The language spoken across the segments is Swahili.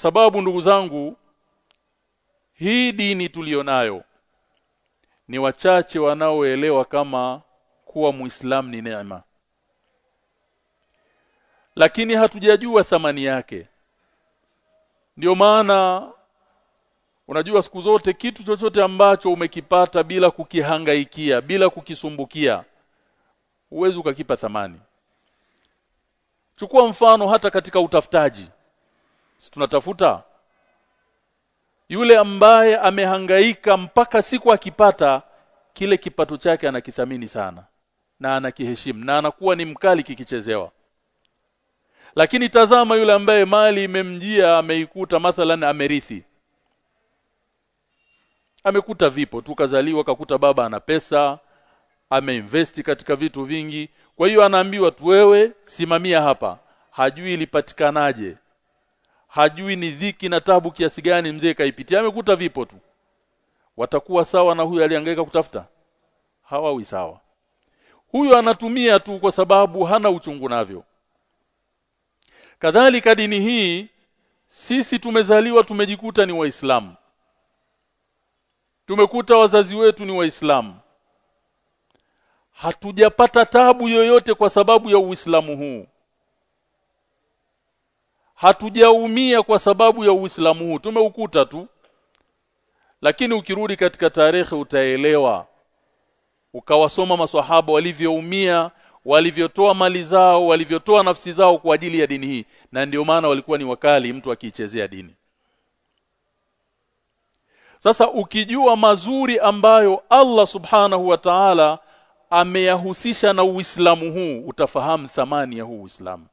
sababu ndugu zangu hii dini tulionayo ni wachache wanaoelewa kama kuwa muislam ni neema. Lakini hatujajua thamani yake. Ndio maana unajua siku zote kitu chochote ambacho umekipata bila kukihangaikia bila kukisumbukia huwezi ukakipa thamani. Chukua mfano hata katika utafutaji si tunatafuta yule ambaye amehangaika mpaka siku akipata kile kipato chake anakithamini sana na anakiheshimu na anakuwa ni mkali kikichezewa. Lakini tazama yule ambaye mali imemjia ameikuta mathalan amerithi. Amekuta vipo tu kazaliwa kakuta baba ana pesa ameinvesti katika vitu vingi. Kwa hiyo anaambiwa tu wewe simamia hapa. Hajui ilipatikanaje hajui ni dhiki na tabu kiasi gani mzee kaipitia. Amekuta vipo tu. Watakuwa sawa na huyo aliyangaika kutafuta? Hawawi sawa. Huyu anatumia tu kwa sababu hana uchungu navyo. Kadhalika dini hii sisi tumezaliwa tumejikuta ni waislamu. Tumekuta wazazi wetu ni waislamu. Hatujapata tabu yoyote kwa sababu ya uislamu huu hatujaumia kwa sababu ya uislamu huu. Tumeukuta tu. Lakini ukirudi katika tarehe utaelewa. Ukawasoma maswahaba walivyoumia walivyotoa mali zao walivyotoa nafsi zao kwa ajili ya dini hii. Na ndio maana walikuwa ni wakali mtu akiichezea dini. Sasa ukijua mazuri ambayo Allah subhanahu wa ta'ala ameyahusisha na Uislamu huu utafahamu thamani ya huu Uislamu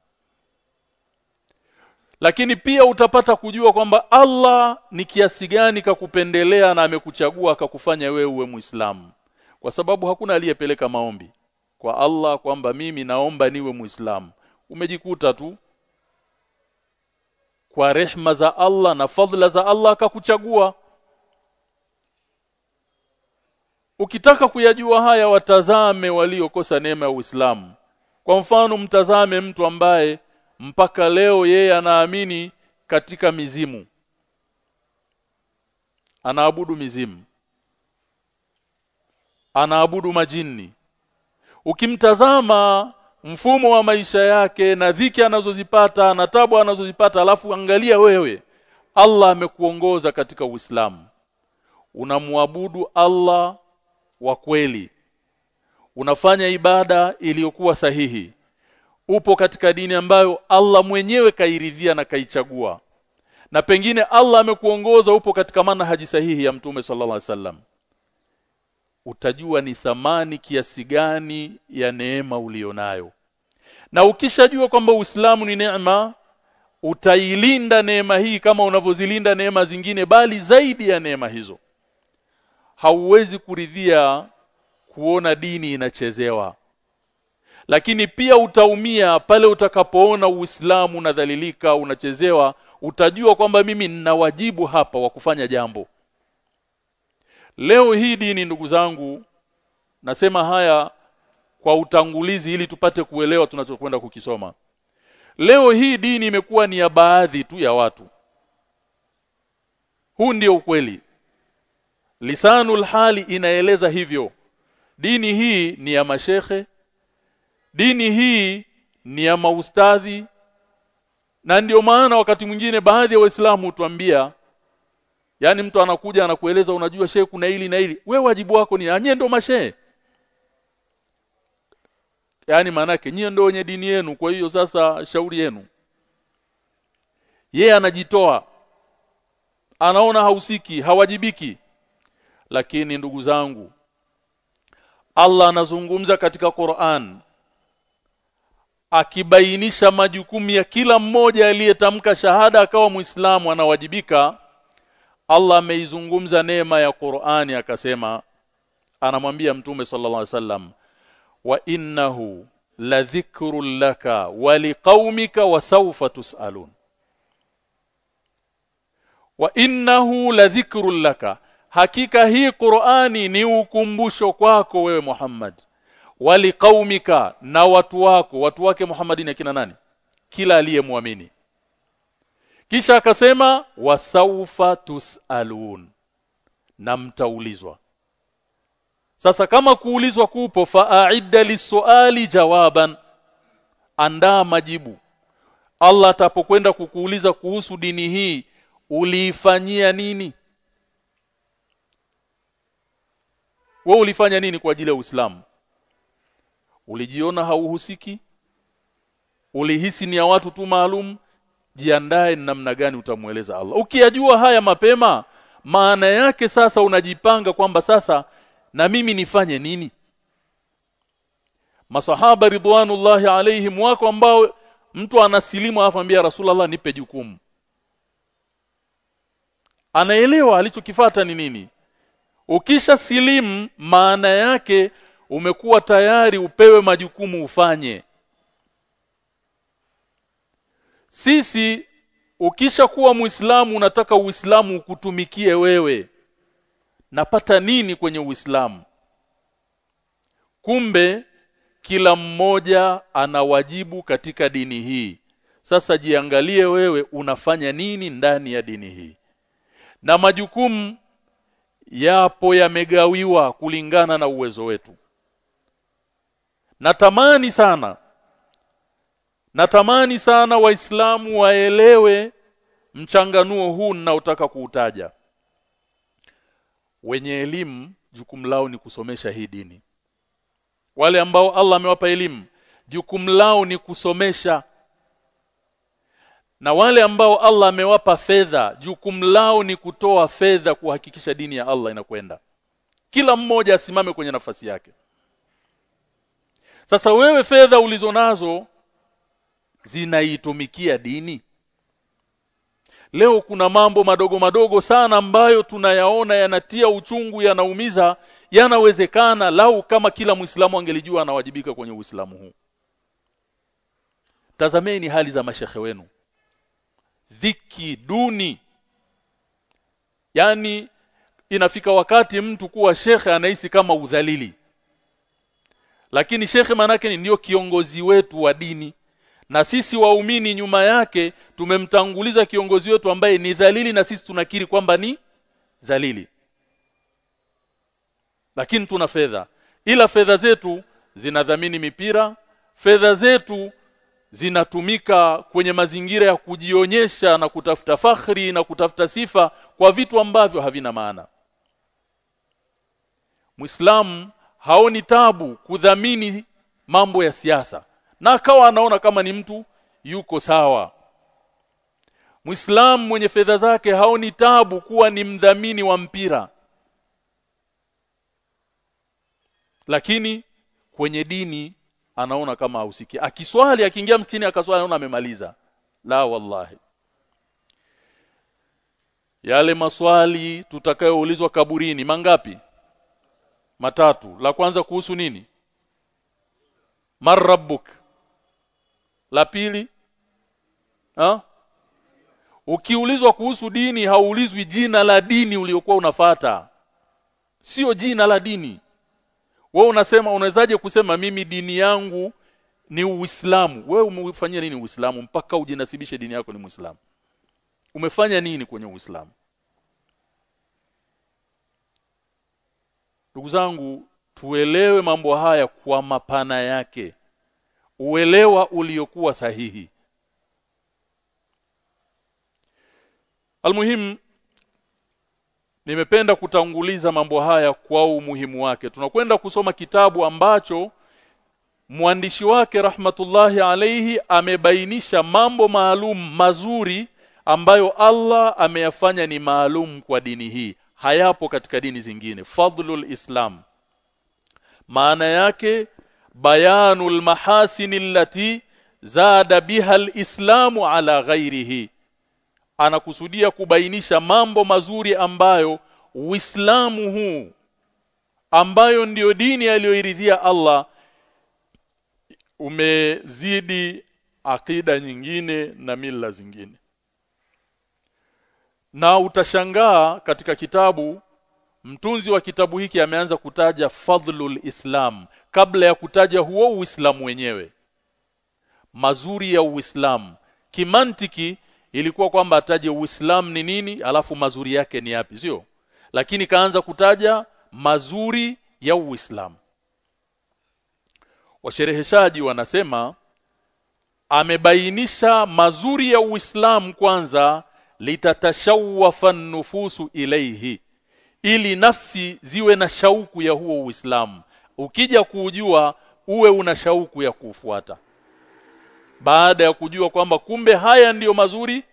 lakini pia utapata kujua kwamba Allah ni kiasi gani kakupendelea na amekuchagua akakufanya wewe uwe Muislamu. Kwa sababu hakuna aliyepeleka maombi kwa Allah kwamba mimi naomba niwe Muislamu. Umejikuta tu kwa rehma za Allah na fadhila za Allah akakuchagua. Ukitaka kuyajua haya watazame waliokosa neema ya Uislamu. Kwa mfano mtazame mtu ambaye mpaka leo yeye anaamini katika mizimu. Anaabudu mizimu. Anaabudu majini. Ukimtazama mfumo wa maisha yake na dhiki anazozipata na tabu anazozipata alafu angalia wewe Allah amekuongoza katika Uislamu. Unamwabudu Allah wa kweli unafanya ibada iliyokuwa sahihi upo katika dini ambayo Allah mwenyewe kairidhia na kaichagua. Na pengine Allah amekuongoza upo katika manhaji sahihi ya mtume sallallahu alaihi wasallam. Utajua ni thamani kiasi gani ya neema ulionayo. Na ukishajua kwamba Uislamu ni neema utailinda neema hii kama unavyozilinda neema zingine bali zaidi ya neema hizo. Hauwezi kuridhia kuona dini inachezewa lakini pia utaumia pale utakapoona Uislamu unadhalilika unachezewa. Utajua kwamba mimi nina wajibu hapa wa kufanya jambo. Leo hii dini ndugu zangu nasema haya kwa utangulizi ili tupate kuelewa tunachokwenda kukisoma. Leo hii dini imekuwa ni ya baadhi tu ya watu. Huu ndio ukweli. Lisanul hali inaeleza hivyo. Dini hii ni ya mashekhe dini hii ni ya maustadhi na ndio maana wakati mwingine baadhi ya waislamu hutuambia yani mtu anakuja anakueleza unajua shehe kuna hili na hili. Wewe wajibu wako ni anye ndo mashehe. Yani maanake nyie ndio wenye dini yenu. Kwa hiyo sasa shauri yenu. Yeye anajitoa. Anaona hausiki hawajibiki. Lakini ndugu zangu Allah anazungumza katika Qur'an akibainisha majukumu ya kila mmoja aliyetamka shahada akawa Muislamu anawajibika. Allah ameizungumza neema ya Qur'ani akasema anamwambia mtume sallallahu alaihi wasallam wa innahu ladhikrun laka wa liqaumika wa sawfa tusalun. Wa innahu la ladhikrun laka hakika hii Qur'ani ni ukumbusho kwako wewe Muhammad wali qaumika na watu wako watu wake Muhammadin akina nani? Kila aliyemwamini. Kisha akasema wasaufa tusalun na mtaulizwa. Sasa kama kuulizwa kupo faaidda lisuali jawaban andaa majibu. Allah atapokwenda kukuuliza kuhusu dini hii uliifanyia nini? Wewe ulifanya nini kwa ajili ya Uislamu ulijiona hauhusiki? Ulihisi ni ya watu tu maalum? Jiandae namna gani utamweleza Allah. Ukiyajua haya mapema maana yake sasa unajipanga kwamba sasa na mimi nifanye nini? Masahaba ridwanullahi alaihim wako ambao mtu anasilimu afambia rasulullah nipe jukumu. Anaelewa alichokifata ni nini. Ukisha silimu maana yake umekuwa tayari upewe majukumu ufanye. Sisi ukisha kuwa muislamu unataka uislamu ukutumikie wewe. Napata nini kwenye uislamu? Kumbe kila mmoja ana wajibu katika dini hii. Sasa jiangalie wewe unafanya nini ndani ya dini hii. Na majukumu yapo yamegawiwa kulingana na uwezo wetu natamani sana. Natamani sana waislamu waelewe mchanganuo huu ninaotaka kuutaja. Wenye elimu jukumu lao ni kusomesha hii dini. Wale ambao Allah amewapa elimu jukumu lao ni kusomesha. Na wale ambao Allah amewapa fedha jukumu lao ni kutoa fedha kuhakikisha dini ya Allah inakwenda. Kila mmoja asimame kwenye nafasi yake sasa wewe fedha ulizonazo zinaitumikia dini? Leo kuna mambo madogo madogo sana ambayo tunayaona yanatia uchungu yanaumiza yanawezekana lau kama kila Muislamu angelijua anawajibika kwenye Uislamu huu. Tazameni hali za mashehe wenu. Dhiki duni. Yani inafika wakati mtu kuwa shekhe anahisi kama udhalili lakini shekhe manake ni ndio kiongozi wetu wa dini. Na sisi waumini nyuma yake tumemtanguliza kiongozi wetu ambaye ni dhalili na sisi tunakiri kwamba ni dhalili. Lakini tuna fedha. Ila fedha zetu zinadhamini mipira fedha zetu zinatumika kwenye mazingira ya kujionyesha na kutafuta fakhri na kutafuta sifa kwa vitu ambavyo havina maana. Muislamu haoni tabu kudhamini mambo ya siasa. Na akawa anaona kama ni mtu yuko sawa. Muislamu mwenye fedha zake haoni tabu kuwa ni mdhamini wa mpira. Lakini kwenye dini anaona kama hausiki. Akiswali akiingia msikini akaswali anaona amemaliza. La wallahi. Yale maswali tutakayoulizwa kaburini mangapi matatu. La kwanza kuhusu nini? Marabbuk la pili? Ha? ukiulizwa kuhusu dini hauulizwi jina la dini uliokuwa unafata sio jina la dini. Wewe unasema unawezaje kusema mimi dini yangu ni Uislamu wewe umefanyia nini Uislamu? Mpaka ujinasibishe dini yako ni Muislamu. Umefanya nini kwenye Uislamu Ndugu zangu tuelewe mambo haya kwa mapana yake. Uelewa uliokuwa sahihi. Almuhim nimependa kutanguliza mambo haya kwa umuhimu wake. Tunakwenda kusoma kitabu ambacho mwandishi wake rahmatullahi alayhi amebainisha mambo maalum mazuri ambayo Allah ameyafanya ni maalum kwa dini hii hayapo katika dini zingine. Fadlul islam. Maana yake bayanul mahasin allati zada biha alislamu ala ghairihi anakusudia kubainisha mambo mazuri ambayo Uislamu huu ambayo ndiyo dini aliyoiridhia Allah umezidi akida nyingine na mila zingine na utashangaa katika kitabu mtunzi wa kitabu hiki ameanza kutaja fadhlul islam kabla ya kutaja huo uislamu wenyewe. Mazuri ya uislamu. Kimantiki ilikuwa kwamba ataje Uislamu ni nini alafu mazuri yake ni yapi sio? Lakini kaanza kutaja mazuri ya Uislamu. Washereheshaji wanasema amebainisha mazuri ya Uislamu kwanza litatashawwafa nufusu ilaihi ili nafsi ziwe na shauku ya huo Uislamu. Ukija kuujua uwe una shauku ya kufuata baada ya kujua kwamba kumbe haya ndiyo mazuri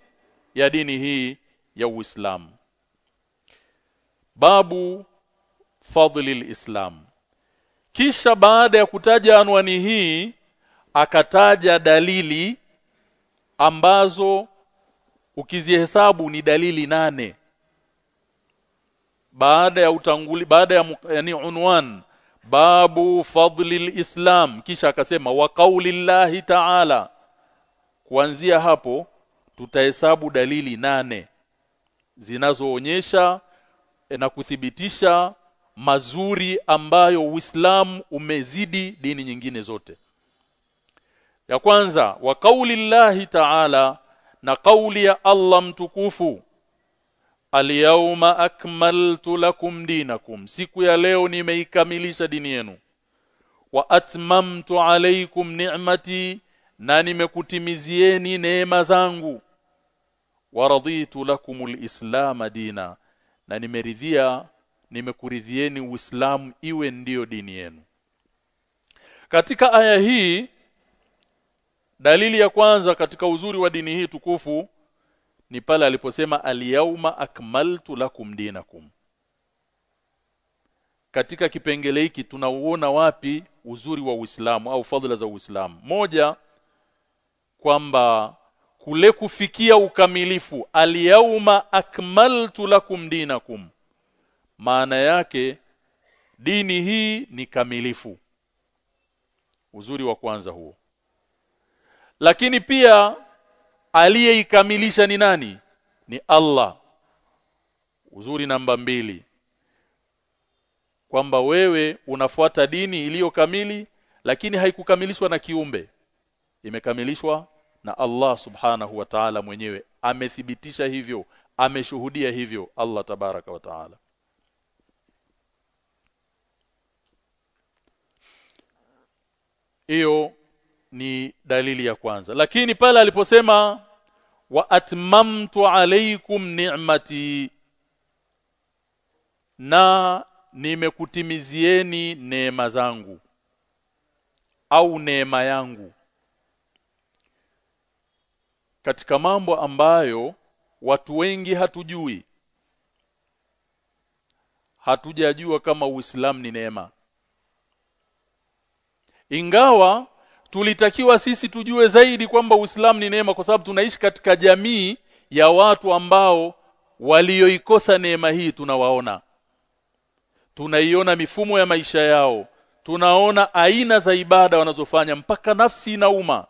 ya dini hii ya Uislamu. Babu fadli islam kisha baada ya kutaja anwani hii akataja dalili ambazo ukizihesabu ni dalili nane. Baada ya utanguli baada ya yani unwan babu fadli islam. Kisha akasema wa qaulillahi ta'ala. Kuanzia hapo tutahesabu dalili nane. Zinazoonyesha na kuthibitisha mazuri ambayo Uislamu umezidi dini nyingine zote. Ya kwanza wa qaulillahi ta'ala na kauli ya Allah mtukufu Al-yawma akmaltu lakum dinakum. Siku ya leo nimeikamilisha dini yenu. Wa atmamtu alaykum ni'mati na nimekutimizieni neema zangu. Wa raditu lakumul islam dina na nimeridhia nimekuridhieni uislamu iwe ndiyo dini yenu. Katika aya hii dalili ya kwanza katika uzuri wa dini hii tukufu ni pale aliposema al akmaltu lakum dinakum. Katika kipengele hiki tunauona wapi uzuri wa Uislamu au fadhila za Uislamu. Moja kwamba kule kufikia ukamilifu al akmaltu lakum dinakum maana yake dini hii ni kamilifu. Uzuri wa kwanza huo lakini pia aliyeikamilisha ni nani? Ni Allah. Uzuri namba mbili. Kwamba wewe unafuata dini iliyo kamili lakini haikukamilishwa na kiumbe. Imekamilishwa na Allah subhanahu wa ta'ala mwenyewe. Amethibitisha hivyo ameshuhudia hivyo Allah tabaraka wa ta'ala. Hiyo ni dalili ya kwanza. Lakini pale aliposema wa atmamtu alaykum ni'mati na nimekutimizieni neema zangu au neema yangu katika mambo ambayo watu wengi hatujui. Hatujajua kama Uislamu ni neema. Ingawa tulitakiwa sisi tujue zaidi kwamba Uislamu ni neema kwa sababu tunaishi katika jamii ya watu ambao walioikosa neema hii tunawaona. Tunaiona mifumo ya maisha yao. Tunaona aina za ibada wanazofanya mpaka nafsi inauma.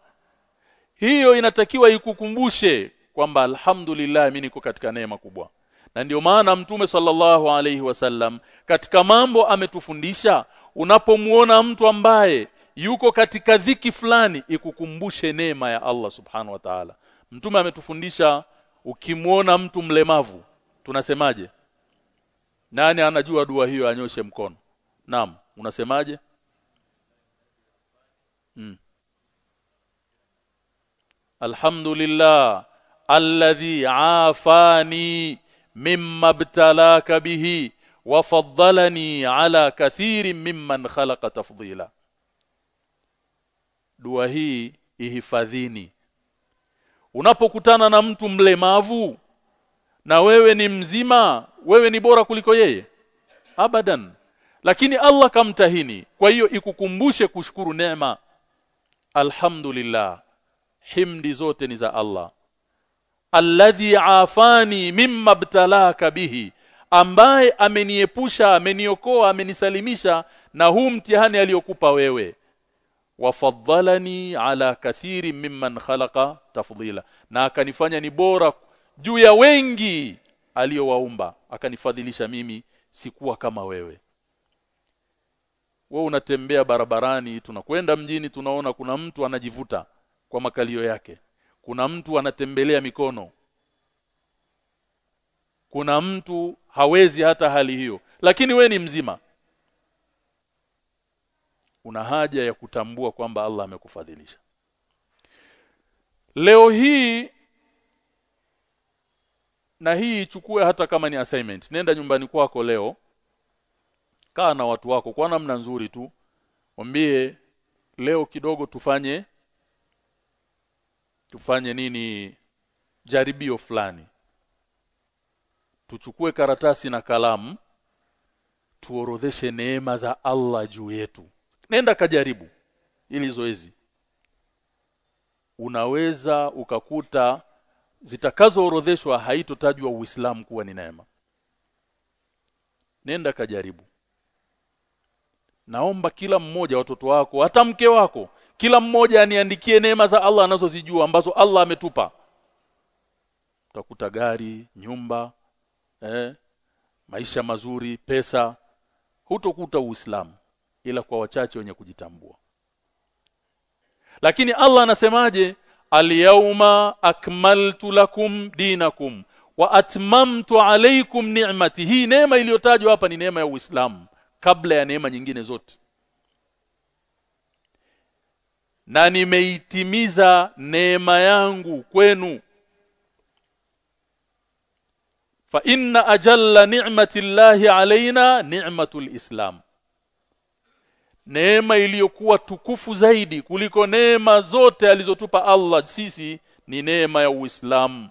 Hiyo inatakiwa ikukumbushe kwamba alhamdulillah mimi niko katika neema kubwa. Na ndio maana mtume sallallahu alaihi wasallam katika mambo ametufundisha. Unapomuona mtu ambaye yuko katika dhiki fulani ikukumbushe neema ya Allah subhanahu wa ta'ala. Mtume ametufundisha ukimwona mtu mlemavu tunasemaje? Nani anajua dua hiyo anyoshe mkono? Naam unasemaje? Hmm. alhamdulillah alladhi afani mimma btalaka bihi wa faddalani ala kathirin mimman khalaqa tafdila dua hii ihifadhini. Unapokutana na mtu mlemavu na wewe ni mzima wewe ni bora kuliko yeye? Abadan. Lakini Allah kamtahini. Kwa hiyo ikukumbushe kushukuru neema. Alhamdulillah. Himdi zote ni za Allah. Alladhi afani mimma btalaka bihi. Ambaye ameniepusha ameniokoa amenisalimisha na huu mtihani aliyokupa wewe wafaddalani ala kathiri mimman khalaqa tafdila na akanifanya ni bora juu ya wengi aliyowaumba. Akanifadhilisha mimi sikuwa kama wewe. Wewe unatembea barabarani tunakwenda mjini tunaona kuna mtu anajivuta kwa makalio yake. Kuna mtu anatembelea mikono. Kuna mtu hawezi hata hali hiyo. Lakini we ni mzima una haja ya kutambua kwamba Allah amekufadhilisha. Leo hii na hii ichukue hata kama ni assignment. Nenda nyumbani kwako leo. Kaa na watu wako kwa namna nzuri tu. Mwambie leo kidogo tufanye tufanye nini jaribio fulani. Tuchukue karatasi na kalamu tuorodheshe neema za Allah juu yetu nenda kajaribu ili zoezi. Unaweza ukakuta zitakazoorodheshwa haitotajwa Uislamu kuwa ni neema. Nenda kajaribu. Naomba kila mmoja watoto wako hata mke wako kila mmoja aniandikie neema za Allah anazozijua ambazo Allah ametupa. Utakuta gari nyumba eh, maisha mazuri pesa. Hutokuta uislamu ila kwa wachache wenye kujitambua. Lakini Allah anasemaje? Al-yawma akmaltu lakum dinakum wa atmamtu alaykum ni'mati. Hii neema iliyotajwa hapa ni neema ya Uislamu kabla ya neema nyingine zote. Na nimeitimiza neema yangu kwenu. Fa inna ajalla ni'mati llahi alaina ni'matul islam neema iliyokuwa tukufu zaidi kuliko neema zote alizotupa Allah sisi ni neema ya Uislamu.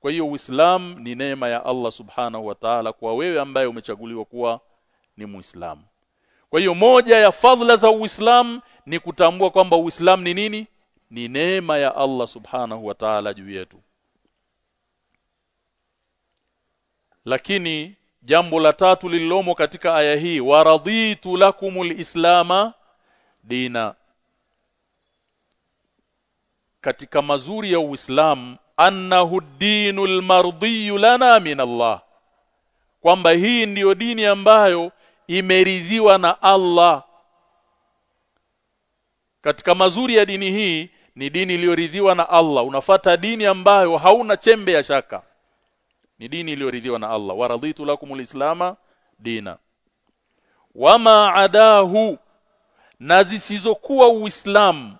Kwa hiyo Uislamu ni neema ya Allah Subhanahu wa Ta'ala kwa wewe ambaye umechaguliwa kuwa ni Muislamu. Kwa hiyo moja ya fadhila za Uislamu ni kutambua kwamba Uislamu ni nini? Ni neema ya Allah Subhanahu wa Ta'ala juu yetu. Lakini jambo la tatu lililomo katika aya hii waraditu lakumul islama dina. Katika mazuri ya Uislamu annahu dinul mardiyu lana min Allah. Kwamba hii ndiyo dini ambayo imeridhiwa na Allah. Katika mazuri ya dini hii ni dini iliyoridhiwa na Allah. Unafata dini ambayo hauna chembe ya shaka ni dini iliyoridhiwa na Allah. Waraditu lakumul islama dina. Wama adahu na zisizokuwa uislamu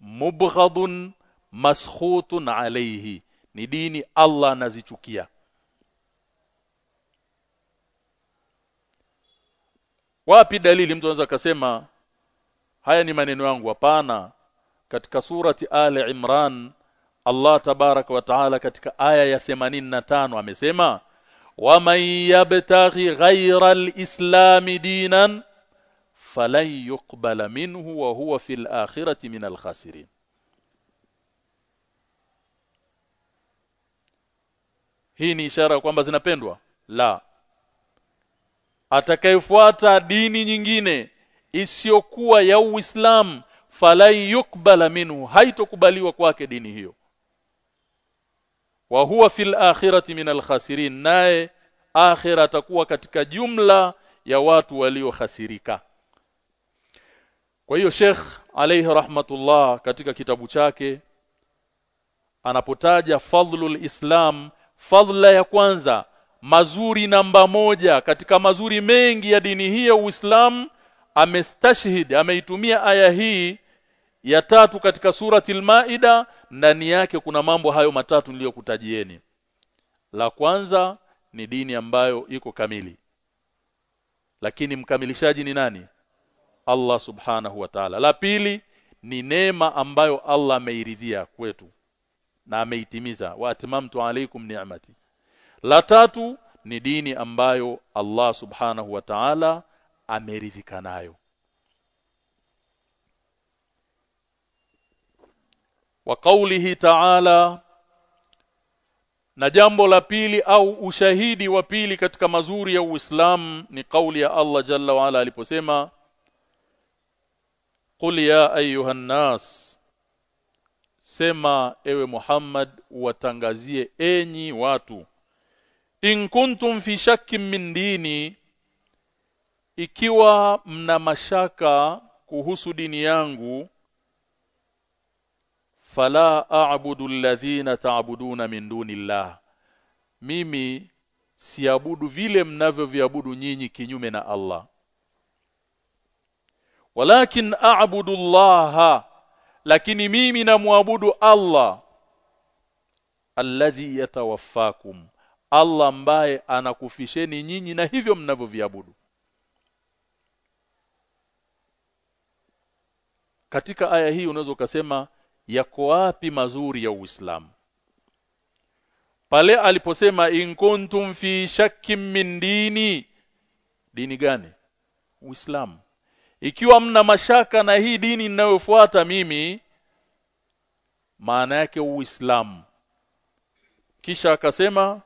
mubghadun maskhutun alayhi. Ni dini Allah anazichukia. Wapi dalili mtu anaweza akasema haya ni maneno yangu? Hapana. Katika surati ali imran Allah tabarak wa taala katika aya ya 85 amesema waman yabtaghi ghayra al-islam dinan falan yuqbala minhu wa huwa fil akhirati min al-khasirin. Hii ni ishara kwamba zinapendwa? La. Atakayefuata dini nyingine isiyokuwa ya Uislamu falan yukbala minhu haitokubaliwa kwake dini hiyo wa huwa fil akhirati min alkhasirin naye akhira atakuwa katika jumla ya watu waliohasirika kwa hiyo Sheikh alayhi rahmatullah katika kitabu chake anapotaja fadhlul islam fadhla ya kwanza mazuri namba moja katika mazuri mengi ya dini hii ya Uislamu amestashhid ameitumia aya hii ya tatu katika surati al-Maida ndani yake kuna mambo hayo matatu niliyokutajieni. La kwanza ni dini ambayo iko kamili. Lakini mkamilishaji ni nani? Allah subhanahu wa ta'ala. La pili ni neema ambayo Allah ameiridhia kwetu na ameitimiza. Wa atmamtu alaikum ni'mati. La tatu ni dini ambayo Allah subhanahu wa ta'ala ameridhika nayo wa kaulihi ta'ala na jambo la pili au ushahidi wa pili katika mazuri ya Uislamu ni kauli ya Allah Jalla wa Ala aliposema Qul ya ayuha nas Sema ewe Muhammad watangazie enyi watu In kuntum fi shakkin min dini ikiwa mna mashaka kuhusu dini yangu fala a'budu alladhina ta'buduna min duni dunillah. Mimi siabudu vile mnavyoviabudu nyinyi kinyume na Allah. Walakin a'budu Allah lakini mimi namwabudu Allah alladhi yatawaffakum. Allah ambaye anakufisheni nyinyi na hivyo mnavyoviabudu. Katika aya hii unaweza ukasema yako wapi mazuri ya Uislamu? Pale aliposema in kuntum fi shakkin min dini dini gani? Uislamu. Ikiwa mna mashaka na hii dini ninayofuata mimi maana yake Uislamu. Kisha akasema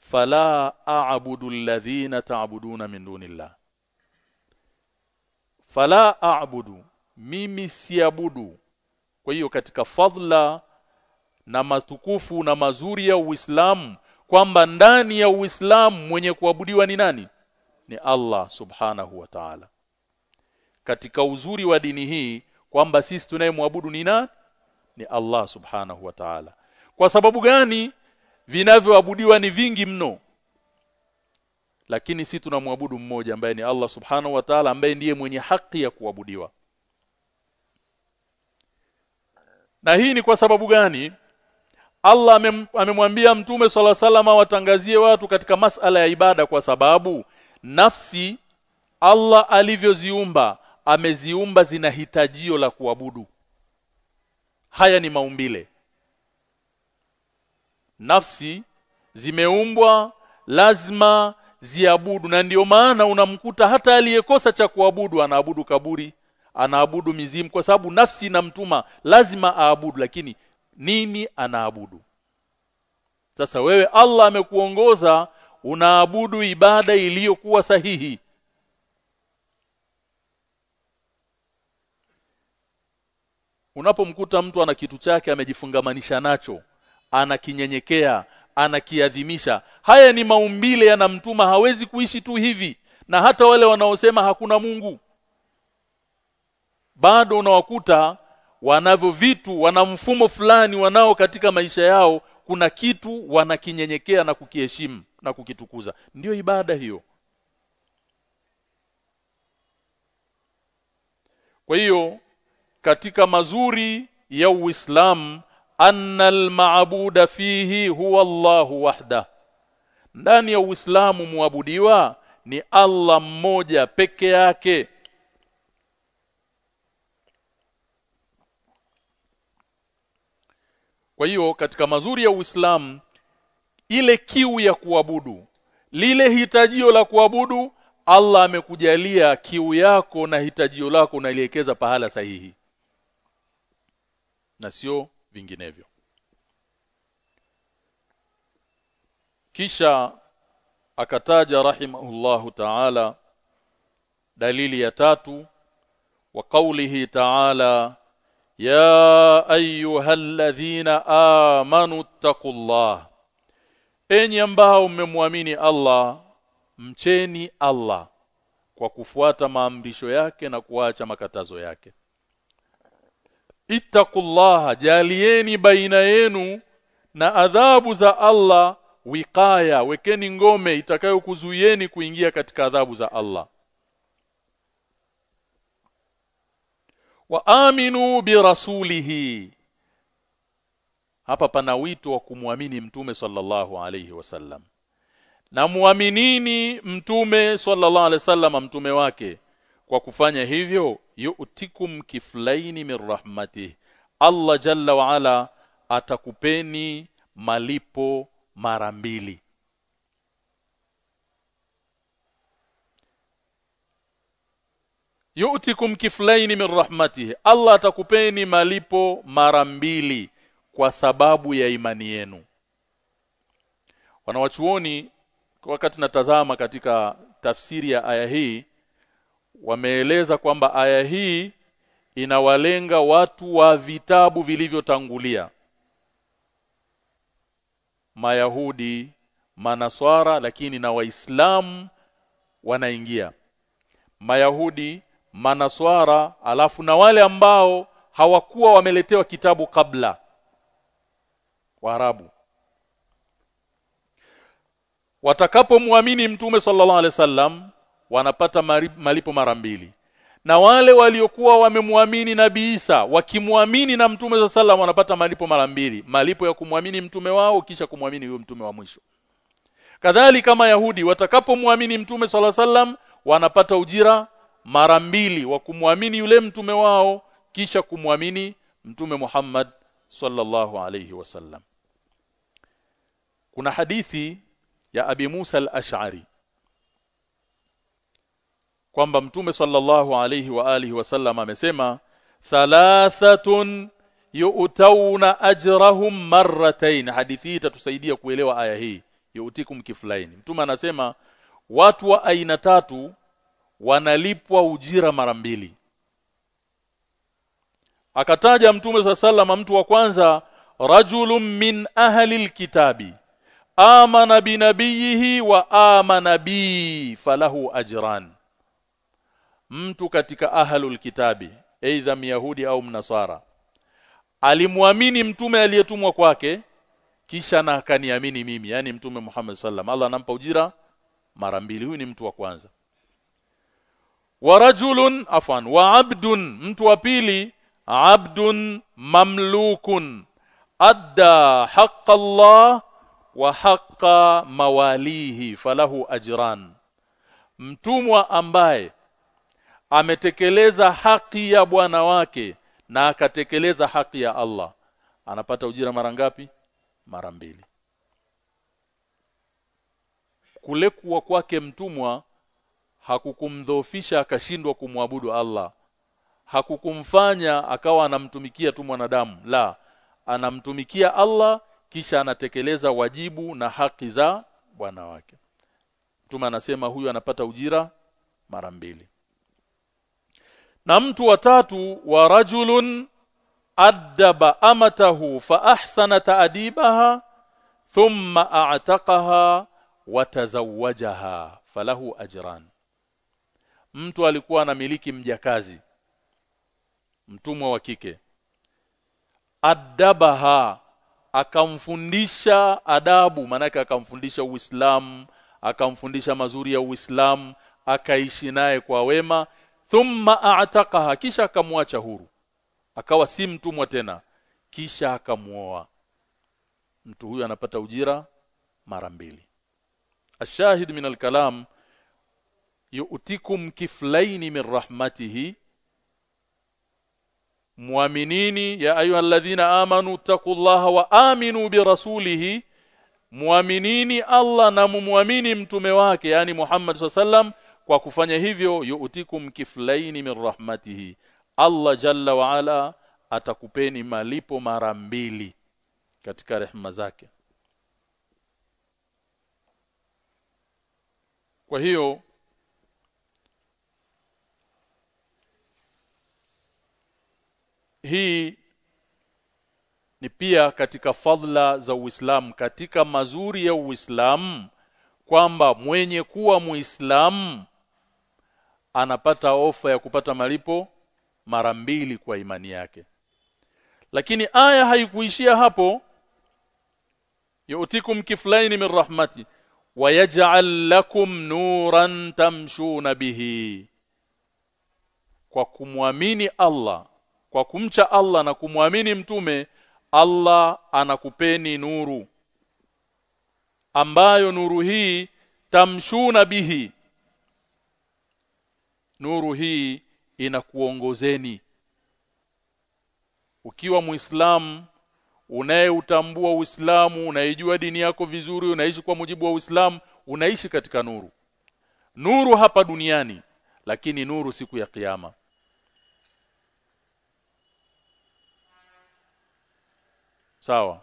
fala a'budu alladhina ta'buduna min dunillah. Fala a'budu mimi siabudu. Kwa hiyo katika fadla na matukufu na mazuri ya Uislamu kwamba ndani ya Uislamu mwenye kuabudiwa ni nani? Ni Allah subhanahu wa ta'ala. Katika uzuri wa dini hii kwamba sisi tunayemwabudu ni nani? Ni Allah subhanahu wa ta'ala. Kwa sababu gani? Vinavyoabudiwa ni vingi mno. Lakini si tunamwabudu mmoja ambaye ni Allah subhanahu wa ta'ala ambaye ndiye mwenye haki ya kuabudiwa na hii ni kwa sababu gani? Allah amemwambia mtume swalla salama watangazie watu katika masala ya ibada kwa sababu nafsi Allah alivyoziumba ameziumba zina hitajio la kuabudu. Haya ni maumbile. Nafsi zimeumbwa lazima ziabudu. Na ndiyo maana unamkuta hata aliyekosa cha kuabudu anaabudu kaburi anaabudu mizimu. Kwa sababu nafsi inamtuma lazima aabudu lakini nini anaabudu? Sasa wewe Allah amekuongoza unaabudu ibada iliyokuwa sahihi. Unapomkuta mtu ana kitu chake amejifungamanisha nacho anakinyenyekea anakiadhimisha haya ni maumbile yanamtuma hawezi kuishi tu hivi. Na hata wale wanaosema hakuna Mungu bado unawakuta wanavyo vitu wana mfumo fulani wanao katika maisha yao kuna kitu wanakinyenyekea na kukiheshimu na kukitukuza. Ndiyo ibada hiyo. Kwa hiyo katika mazuri ya Uislamu annal maabuda fihi huwa Allahu wahda. Ndani ya Uislamu muabudiwa ni Allah mmoja peke yake Kwa hiyo katika mazuri ya Uislamu ile kiu ya kuabudu lile hitajio la kuabudu Allah amekujalia kiu yako na hitajio lako unalielekeza pahala sahihi. Na sio vinginevyo. Kisha akataja rahimahullahu ta'ala dalili ya tatu wa qawlihi ta'ala ya ayyuhalladhina amanu taqullah enyi ambao mmemwamini Allah mcheni Allah kwa kufuata maamrisho yake na kuacha makatazo yake. Ittaqullaha jalieni baina yenu na adhabu za Allah wikaya wekeni ngome itakayokuzuieni kuingia katika adhabu za Allah wa aminu birasulihi hapa pana wito wa kumwamini mtume sallallahu alayhi wasallam na muaminini mtume sallallahu alayhi wasallam mtume wake kwa kufanya hivyo yu'tikum kiflaini min rahmatihi Allah jalla wa ala atakupeni malipo mara mbili yu'tikum kiflaini min rahmatihi. Allah atakupeni malipo mara mbili kwa sababu ya imani yenu. Wanawachuoni wakati natazama katika tafsiri ya aya hii wameeleza kwamba aya hii inawalenga watu wa vitabu vilivyotangulia. Mayahudi Manaswara lakini na Waislamu wanaingia. Mayahudi Manaswara alafu na wale ambao hawakuwa wameletewa kitabu kabla. Waarabu. Watakapomwamini mtume sallallahu alaihi wasallam wanapata malipo mara mbili. Na wale waliokuwa wamemwamini nabii Isa wakimwamini na mtume za alaihi wanapata malipo mara mbili. Malipo ya kumwamini mtume wao kisha kumwamini huyo mtume wa mwisho. Kadhalika kama yahudi watakapomwamini mtume sallallahu alaihi wasallam wanapata ujira mara mbili wa kumwamini yule mtume wao kisha kumwamini mtume Muhammad sallallahu alayhi wasallam kuna hadithi ya Abi Musa al-Ash'ari kwamba mtume sallallahu alayhi wa alihi wasallam amesema thalathatun yu'tawna ajrahum marratayn. Hadithi hii itatusaidia kuelewa aya hii yu'tikum kiflaini mtume anasema watu wa aina tatu wanalipwa ujira mara mbili. Akataja mtume sallallahu mtu wa kwanza rajulun min ahli alkitabi amana binabiyihi wa amana bi falahu ajran. Mtu katika ahlul kitabi aidha myahudi au mnasara alimwamini mtume aliyetumwa kwake kisha na akaniamini mimi yani mtume Muhammad sallam Allah anampa ujira mara mbili. Huyu ni mtu wa kwanza wa rajulun afwan wa abdun mtu wa pili abdun mamlukun. Adda haqqa Allah wa haqqa mawalihi falahu ajran. Mtumwa ambaye ametekeleza haki ya bwana wake na akatekeleza haki ya Allah anapata ujira mara ngapi? Mara mbili. Kule kuwa kwake mtumwa hakukumdhoofisha akashindwa kumwabudu Allah. Hakukumfanya akawa anamtumikia tu mwanadamu. La anamtumikia Allah kisha anatekeleza wajibu na haki za bwana wake. Mtume anasema huyu anapata ujira mara mbili. Na mtu wa tatu wa rajulun addaba amatahu fa ahsana ta'dibaha thumma a'taqaha wa tazawwajaha falahu ajran mtu alikuwa anamiliki mjakazi mtumwa wa kike. Adabaha akamfundisha adabu manake akamfundisha Uislamu akamfundisha mazuri ya Uislamu akaishi naye kwa wema. Thumma a'taqaha kisha akamwacha huru. Akawa si mtumwa tena kisha akamuoa mtu huyu anapata ujira mara mbili. Ashahid min alkalam yu'tikum kiflaini min rahmatihi muaminini ya ayyuhalladhina amanu taqullaha wa aminu birasulihi muaminini Allah na mumwamini mtume wake yani Muhammad sallam kwa kufanya hivyo yu'tikum kiflaini min rahmatihi. Allah jalla wa ala atakupeni malipo mara mbili katika rehema zake. Kwa hiyo hii ni pia katika fadla za Uislamu katika mazuri ya Uislamu kwamba mwenye kuwa Muislamu anapata ofa ya kupata malipo mara mbili kwa imani yake. Lakini aya haikuishia hapo. Yu'tikum kiflaini min rahmati wayaj'al lakum nuran tamshuna bihi kwa kumwamini Allah kwa kumcha Allah na kumwamini mtume Allah anakupeni nuru. Ambayo nuru hii tamshuna bihi. Nuru hii inakuongozeni. Ukiwa muislamu unayeutambua Uislamu unaijua dini yako vizuri unaishi kwa mujibu wa Uislamu unaishi katika nuru. Nuru hapa duniani lakini nuru siku ya kiyama sawa.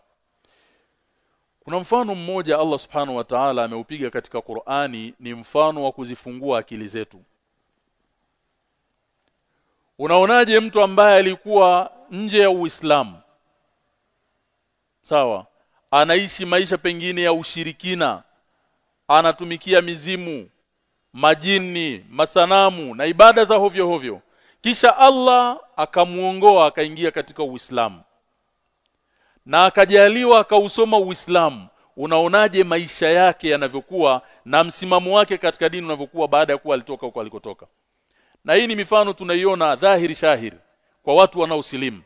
Kuna mfano mmoja Allah subhanahu wa ta'ala ameupiga katika Qur'ani ni mfano wa kuzifungua akili zetu. Unaonaje mtu ambaye alikuwa nje ya Uislamu? Sawa. Anaishi maisha pengine ya ushirikina. Anatumikia mizimu majini masanamu na ibada za hovyo hovyo. Kisha Allah akamuongoa akaingia katika Uislamu na akajaliwa akausoma Uislamu. Unaonaje maisha yake yanavyokuwa na msimamo wake katika dini unavyokuwa baada ya kuwa alitoka huko alikotoka? Na hii ni mifano tunaiona dhahiri shahiri kwa watu wanaosilimu.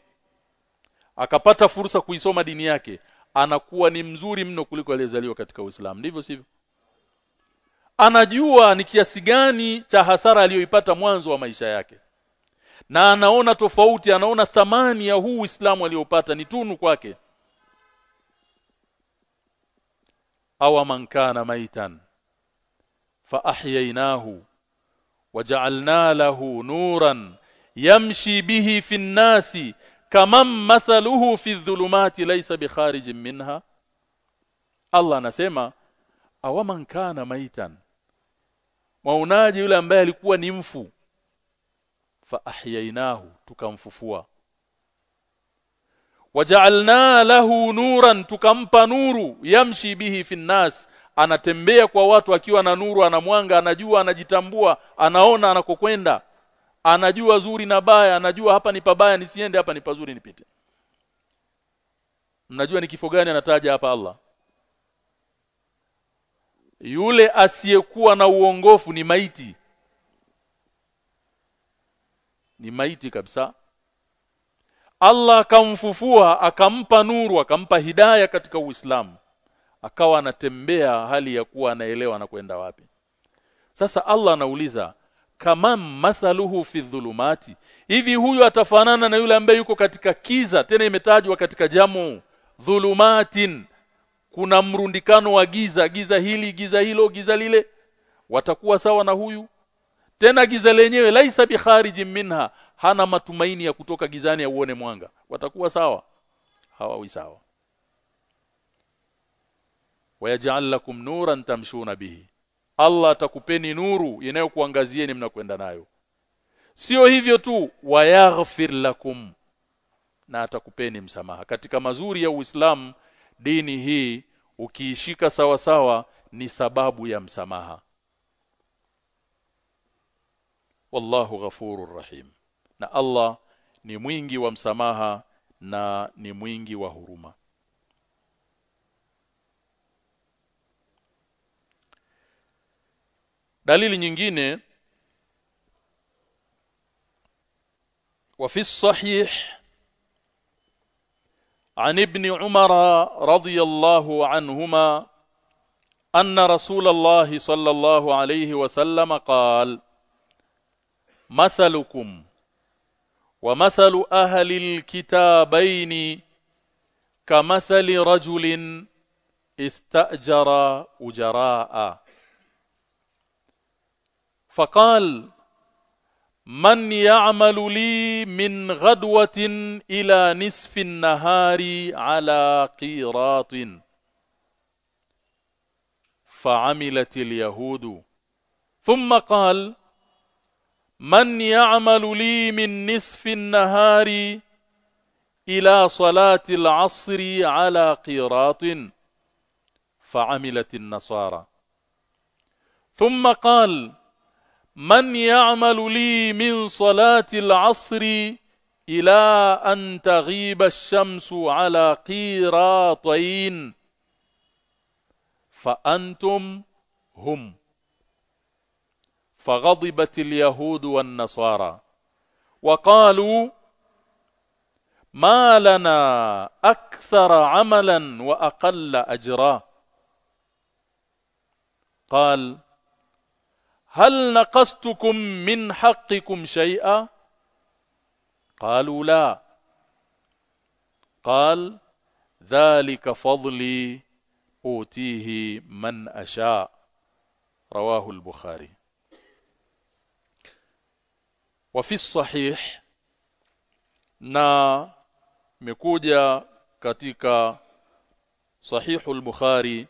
Akapata fursa kuisoma dini yake anakuwa ni mzuri mno kuliko aliyezaliwa katika Uislamu. Ndivyo sivyo? Anajua ni kiasi gani cha hasara aliyoipata mwanzo wa maisha yake. Na anaona tofauti anaona thamani ya huu Uislamu aliyopata ni tunu kwake aw man kana maitan fa ahyaynahu waja'alna lahu nuran yamshi bihi fi an-nasi kaman mathaluhu fi dhulumati laysa bikharijin minha Allah anasema aw man kana maitan maunaji yule ambaye alikuwa ni mfu fa ahyaynahu tukamfufua waja'alna lahu nuran tukampa nuru yamshi bihi fi nas anatembea kwa watu akiwa na nuru ana mwanga anajua anajitambua anaona anakokwenda. Anajua zuri na baya anajua hapa ni pabaya nisiende hapa ni pazuri nipite. Mnajua ni kifo gani anataja hapa Allah? Yule asiyekuwa na uongofu ni maiti. Ni maiti kabisa Allah akamfufua akampa nuru akampa hidaya katika Uislamu. Akawa anatembea hali ya kuwa anaelewa na kwenda wapi. Sasa Allah anauliza kama mathaluhu fi dhulumati? Hivi huyu atafanana na yule ambaye yuko katika kiza tena imetajwa katika jamu. Dhulumatin. Kuna mrundikano wa giza giza hili giza hilo giza lile. Watakuwa sawa na huyu? Tena giza lenyewe laisa bikharijin minha hana matumaini ya kutoka gizani auone mwanga. Watakuwa sawa? Hawawi sawa. Wayaj'al lakum nuran tamshuna bihi. Allah atakupeni nuru inayokuangazieni mnakwenda nayo. Sio hivyo tu wayaghfir lakum na atakupeni msamaha. Katika mazuri ya Uislamu dini hii ukiishika sawa sawa ni sababu ya msamaha. Wallahu ghafurur rahim na Allah ni mwingi wa msamaha na ni mwingi wa huruma dalili nyingine وفي الصحيح عن ابن عمر رضي الله عنهما أن رسول الله صلى الله عليه وسلم قال مثلكم ومثل أهل الكتابين كمثل رجل استأجر أجراء. فقال من يعمل لي من غدوة إلى نصف النهار على قيراط. فعملت اليهود. ثم قال من يعمل لي من نصف النهار إلى صلاة العصر على قيراط فعملت النصارى. ثم قال من يعمل لي من صلاة العصر إلى أن تغيب الشمس على قيراطين فأنتم هم. فغضبت اليهود والنصارى. وقالوا ما لنا أكثر عملا وأقل أجرا. قال هل نقصتكم من حقكم شيئا؟ قالوا لا. قال ذلك فضلي أوتيه من أشاء. رواه البخاري. wa fi sahih na mekuja katika sahihul bukhari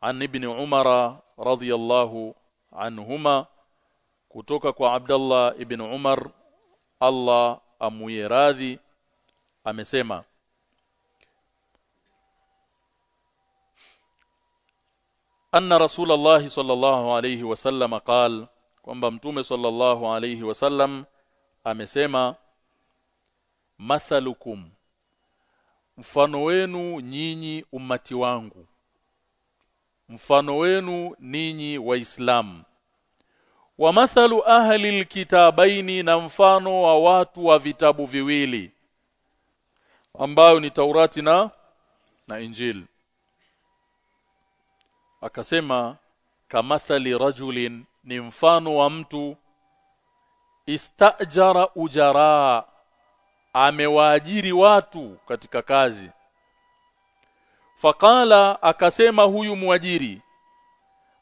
an ibn umara radhiyallahu anhuma kutoka kwa abdullah ibn umar Allah amuye radhi amesema anna rasulullah sallallahu alayhi wasallam qala kwamba mtume sallallahu alayhi wasallam amesema mathalukum mfano wenu nyinyi ummati wangu. Mfano wenu ninyi waislamu. Wa mathalu ahli alkitabaini na mfano wa watu wa vitabu viwili ambayo ni Taurati na na Injili. Akasema kamathali rajulin ni mfano wa mtu. Istajara ujara amewaajiri watu katika kazi. Faqala akasema huyu mwajiri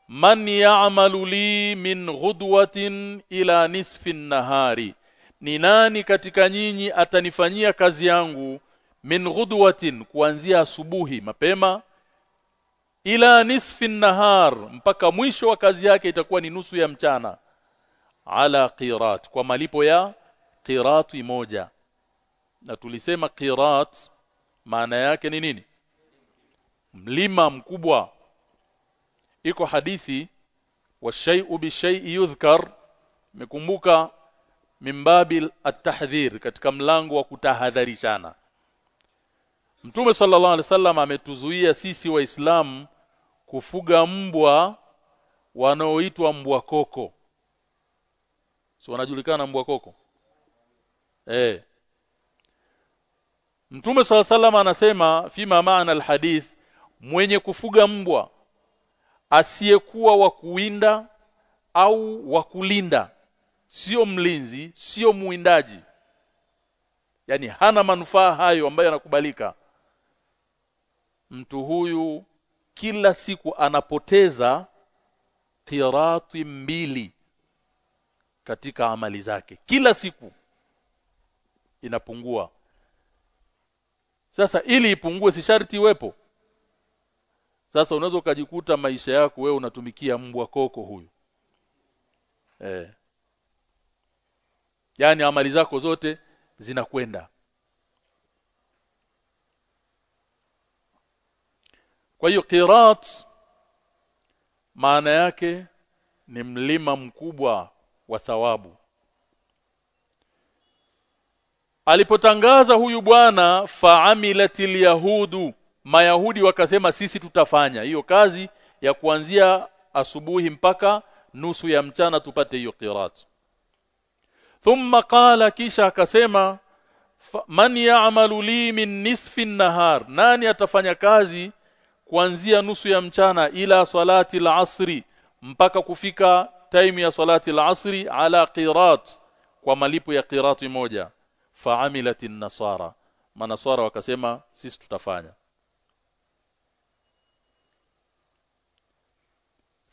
man ya'malu li min ghudwatin ila nisfi nahari ni nani katika nyinyi atanifanyia kazi yangu min ghudwatin kuanzia asubuhi mapema ila nisfi nahar mpaka mwisho wa kazi yake itakuwa ni nusu ya mchana. Ala qirat kwa malipo ya qirat moja. Na tulisema qirat maana yake ni nini? Mlima mkubwa. Iko hadithi wa shay'u bi shay'i yudhkar mekumbuka mimbabil at-tahdhir katika mlango wa kutahadharishana. Mtume sallallahu alaihi wasallam ametuzuia sisi waislamu kufuga mbwa wanaoitwa mbwa koko. Si wanajulikana mbwa koko? Eh. Mtume sallallahu alaihi anasema fima maana alhadith mwenye kufuga mbwa asiyekuwa wa kuwinda au wa kulinda sio mlinzi sio muwindaji yani hana manufaa hayo ambayo yanakubalika mtu huyu kila siku anapoteza qirati mbili katika amali zake. Kila siku inapungua. Sasa ili ipungue si sharti iwepo? Sasa unaweza ukajikuta maisha yako wewe unatumikia mbwa koko huyu. Eh. Yani amali zako zote zinakwenda Kwa hiyo qirat maana yake ni mlima mkubwa wa thawabu. Alipotangaza huyu bwana faamilatil yahudu mayahudi wakasema sisi tutafanya hiyo kazi ya kuanzia asubuhi mpaka nusu ya mchana tupate hiyo qirat. Thumma qala kisha akasema man ya'malu li min nisfi nahar nani atafanya kazi kuanzia nusu ya mchana ila salati al-asri mpaka kufika time ya salati al-asri ala qirat kwa malipo ya qirati moja. Faamilatin nasara manasara wakasema sisi tutafanya.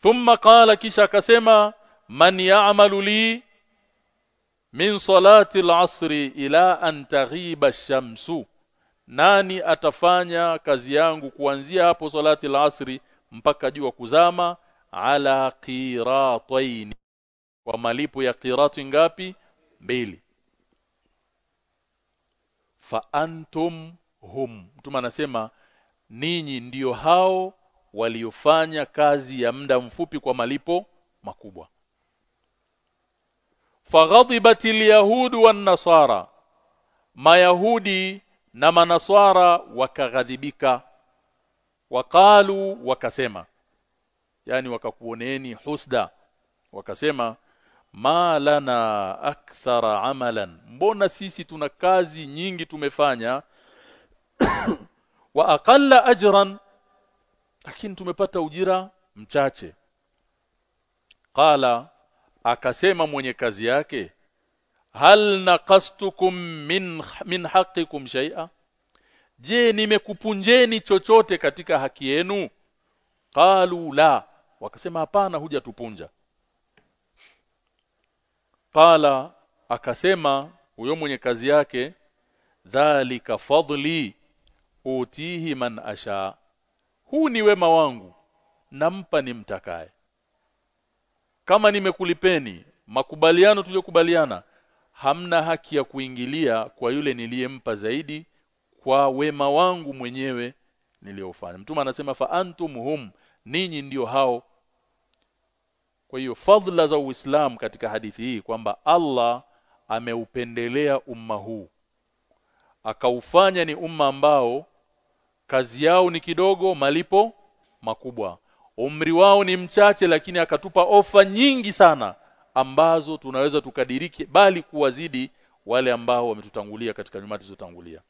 Thumma qala kisha akasema man ya'malu li min salati al-asri ila an taghiba ash-shamsu nani atafanya kazi yangu kuanzia hapo salati al-asri mpaka jua kuzama? Ala qiratain kwa malipo ya qirati ngapi? Mbili. Fa antum hum. Mtume anasema ninyi ndiyo hao waliofanya kazi ya muda mfupi kwa malipo makubwa. Faghadibatil yahud wan nasara mayahudi na manaswara wakaghadhibika. Wakalu wakasema. Yani wakakuoneeni husda. Wakasema ma lana akthara amalan. Mbona sisi tuna kazi nyingi tumefanya? Wa aqalla ajran lakini tumepata ujira mchache. Qala akasema mwenye kazi yake hal naqastukum min min haqqikum shay'a? Je nimekupunjeni chochote katika haki yenu? Qalu la. Wakasema hapana hujatupunja. Qala akasema huyo mwenye kazi yake dhalika fadli utihi man asha. Huu ni wema wangu nampa ni nimtakaye. Kama nimekulipeni makubaliano tuliyokubaliana hamna haki ya kuingilia kwa yule niliyempa zaidi kwa wema wangu mwenyewe niliofanya mtume anasema fa antum hum ninyi ndio hao. Kwa hiyo fadhila za Uislamu katika hadithi hii kwamba Allah ameupendelea umma huu. Akaufanya ni umma ambao kazi yao ni kidogo malipo makubwa. Umri wao ni mchache lakini akatupa ofa nyingi sana ambazo tunaweza tukadiriki bali kuwazidi wale ambao wametutangulia katika nyumati zotangulia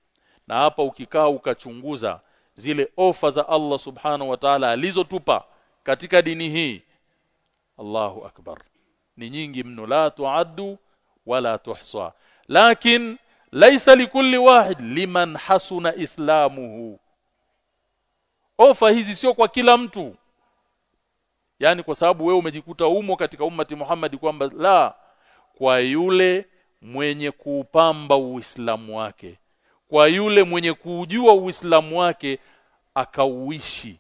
na hapa ukikaa ukachunguza zile ofa za Allah subhanahu wa ta'ala alizotupa katika dini hii Allahu akbar. Ni nyingi mno la tuaddu wala tuhsa. Lakin laisa likulli wahid liman hasuna islamuhu. Ofa hizi sio kwa kila mtu yani kwa sababu wewe umejikuta umo katika ummati Muhammad kwamba la kwa yule mwenye kuupamba uislamu wake kwa yule mwenye kuujua uislamu wake akauishi.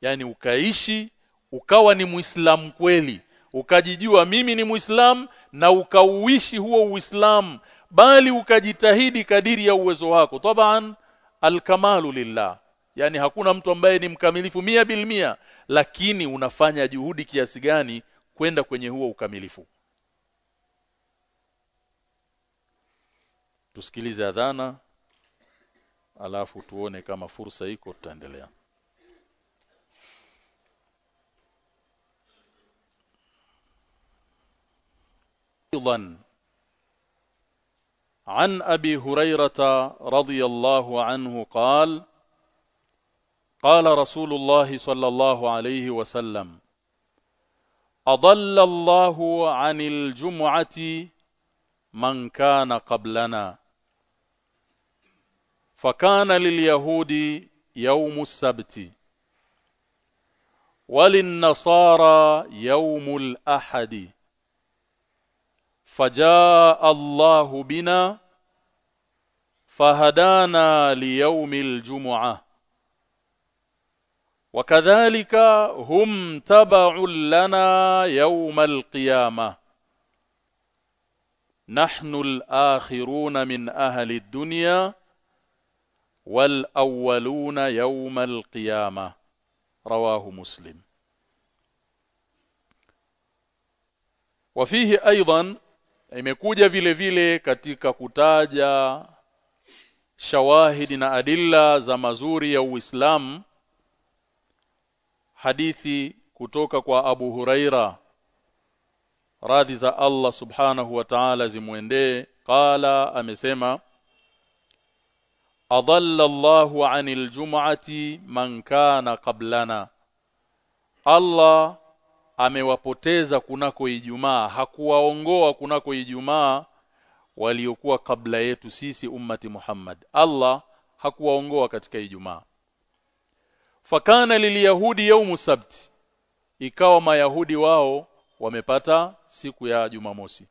Yani ukaishi ukawa ni muislamu kweli ukajijua mimi ni muislamu na ukauishi huo uislamu bali ukajitahidi kadiri ya uwezo wako. Taban alkamalu lillah yani hakuna mtu ambaye ni mkamilifu mia bilmia lakini unafanya juhudi kiasi gani kwenda kwenye huo ukamilifu tusikilize adhana alafu tuone kama fursa iko tutaendelea ايضا عن ابي هريره رضي الله عنه قال قال رسول الله صلى الله عليه وسلم أضل الله عن الجمعة من كان قبلنا. فكان لليهود يوم السبت وللنصارى يوم الأحد. فجاء الله بنا فهدانا ليوم الجمعة. وكذلك هم تبع لنا يوم القيامة. نحن الآخرون من أهل الدنيا والأولون يوم القيامة. رواه مسلم. وفيه أيضا imekuja vile vile katika kutaja shawahidi na adilla za mazuri ya Uislamu hadithi kutoka kwa Abu Huraira. Radhi za Allah subhanahu wa ta'ala zimuendee qala amesema adalla Allahu 'anil jum'ati man kana qablana. Allah amewapoteza kunako Ijumaa hakuwaongoa kunako Ijumaa waliokuwa kabla yetu sisi ummati Muhammad. Allah hakuwaongoa katika Ijumaa fakana liliyahudi yaumu sabti. Ikawa mayahudi wao wamepata siku ya Jumamosi.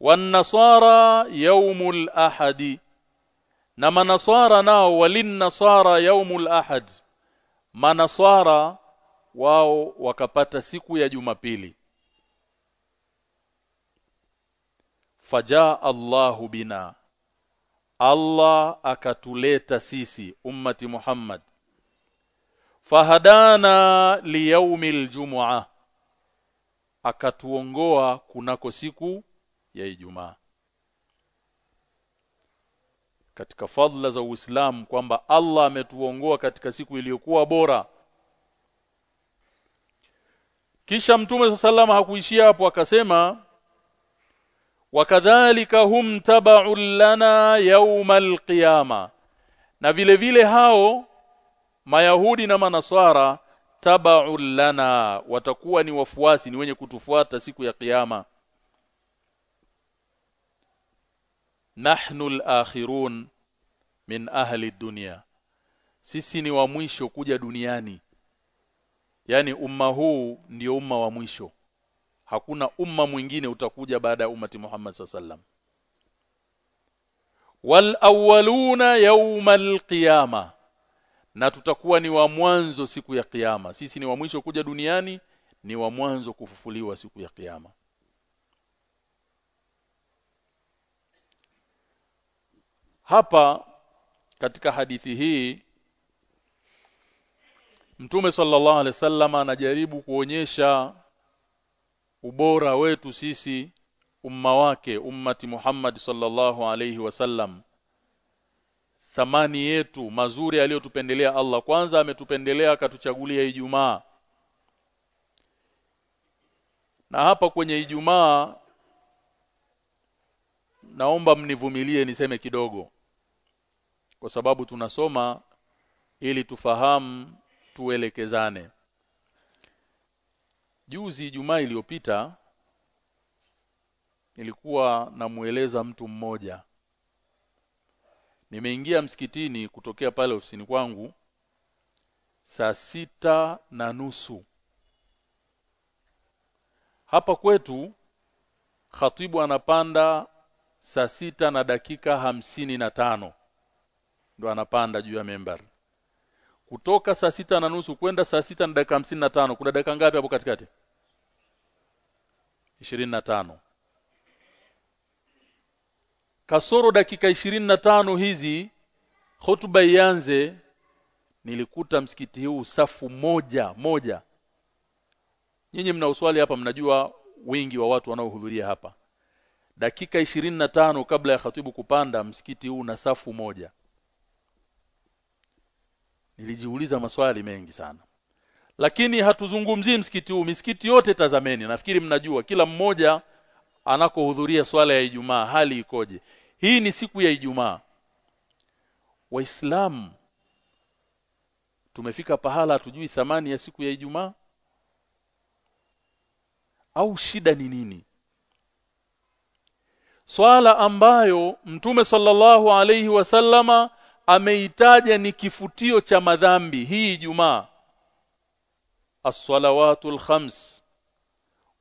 Wanasara yaumul ahadi. Na manasara nao walinnasara yaumul ahad. Manasara wao wakapata siku ya Jumapili. Fajaa Allahu bina Allah akatuleta sisi ummati Muhammad. Fahadana liyaumil jumua. Akatuongoa kunako siku ya Ijumaa. Katika fadla za Uislamu kwamba Allah ametuongoa katika siku iliyokuwa bora. Kisha mtume sallallahu hakuishia hapo akasema wakadhalika hum taba'un lana yawmal qiyama na vile vile hao mayahudi na manasara taba'un lana watakuwa ni wafuasi ni wenye kutufuata siku ya kiyama. Nahnu al-akhirun min ahli dunya. Sisi ni wa mwisho kuja duniani. Yani umma huu ndio umma wa mwisho hakuna umma mwingine utakuja baada ya ummati Muhammad sallam wal awwaluna yawmal qiyama na tutakuwa ni wa mwanzo siku ya kiyama. Sisi ni wa mwisho kuja duniani ni wa mwanzo kufufuliwa siku ya kiyama. Hapa katika hadithi hii Mtume sallallahu alaihi wasallam anajaribu kuonyesha ubora wetu sisi umma wake ummati Muhammad sallallahu alaihi wasallam thamani yetu mazuri aliyotupendelea Allah. Kwanza ametupendelea akatuchagulia Ijumaa. Na hapa kwenye Ijumaa naomba mnivumilie niseme kidogo. Kwa sababu tunasoma ili tufahamu tuelekezane juzi Ijumaa iliyopita nilikuwa namueleza mtu mmoja. Nimeingia msikitini kutokea pale ofisini kwangu saa sita na nusu. Hapa kwetu khatibu anapanda saa sita na dakika hamsini na tano. Ndo anapanda juu ya membari kutoka saa sita na nusu kwenda saa sita na dakika hamsini na tano kuna dakika ngapi hapo katikati ishirini na tano. Kasoro dakika ishirini na tano hizi hotuba ianze nilikuta msikiti huu safu moja moja. Nyinyi mna uswali hapa mnajua wingi wa watu wanaohudhuria hapa. Dakika ishirini na tano kabla ya khatibu kupanda msikiti huu na safu moja. Nilijiuliza maswali mengi sana lakini hatuzungumzii msikiti huu. Misikiti yote tazameni. Nafikiri mnajua kila mmoja anakohudhuria swala ya Ijumaa hali ikoje. Hii ni siku ya Ijumaa. Waislamu tumefika pahala hatujui thamani ya siku ya Ijumaa? Au shida ni nini? Swala ambayo mtume sallallahu alayhi wasallama ameitaja ni kifutio cha madhambi hii Ijumaa as-salawatul